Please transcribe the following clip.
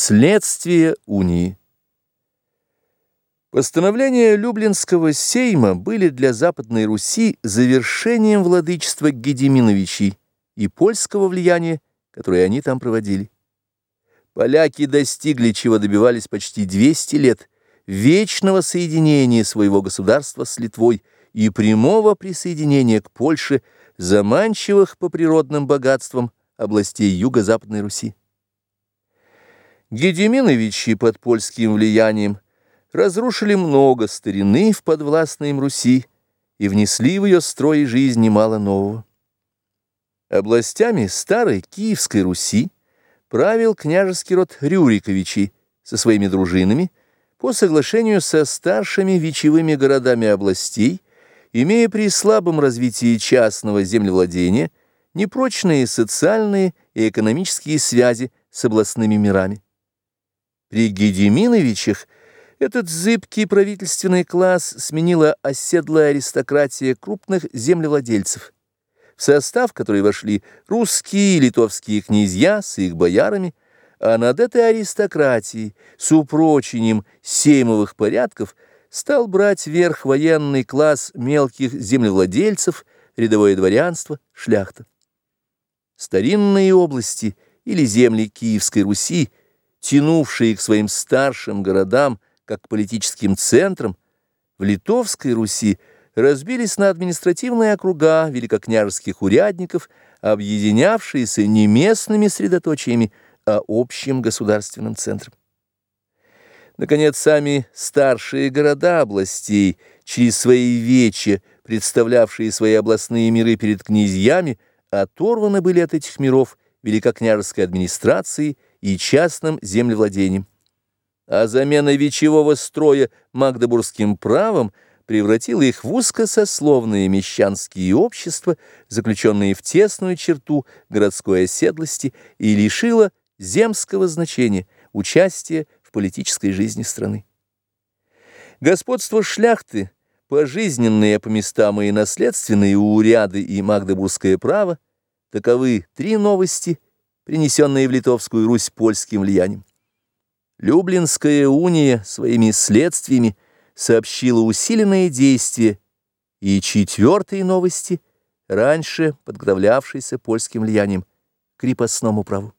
Следствие унии. Постановления Люблинского сейма были для Западной Руси завершением владычества Гедеминовичей и польского влияния, которое они там проводили. Поляки достигли, чего добивались почти 200 лет, вечного соединения своего государства с Литвой и прямого присоединения к Польше, заманчивых по природным богатствам областей Юго-Западной Руси. Гедеминовичи под польским влиянием разрушили много старины в подвластной им Руси и внесли в ее строй жизни немало нового. Областями старой Киевской Руси правил княжеский род Рюриковичей со своими дружинами по соглашению со старшими вечевыми городами областей, имея при слабом развитии частного землевладения непрочные социальные и экономические связи с областными мирами. При Гедеминовичах этот зыбкий правительственный класс сменила оседлая аристократия крупных землевладельцев, в состав которой вошли русские и литовские князья с их боярами, а над этой аристократией с упрочением сеймовых порядков стал брать верх военный класс мелких землевладельцев, рядовое дворянство, шляхта. Старинные области или земли Киевской Руси – тянувшие к своим старшим городам, как к политическим центрам, в Литовской Руси разбились на административные округа великокняжеских урядников, объединявшиеся не местными средоточиями, а общим государственным центром. Наконец, сами старшие города областей, через свои вечи, представлявшие свои областные миры перед князьями, оторваны были от этих миров великокняжеской администрацией и частным землевладением. А замена вечевого строя магдебургским правом превратила их в узкосословные мещанские общества, заключенные в тесную черту городской оседлости, и лишила земского значения, участия в политической жизни страны. Господство шляхты, пожизненные по местам и наследственные уряды и магдебургское право, таковы три новости – принесенные в Литовскую Русь польским влиянием. Люблинская уния своими следствиями сообщила усиленное действие и четвертой новости, раньше подготовлявшейся польским влиянием, крепостному праву.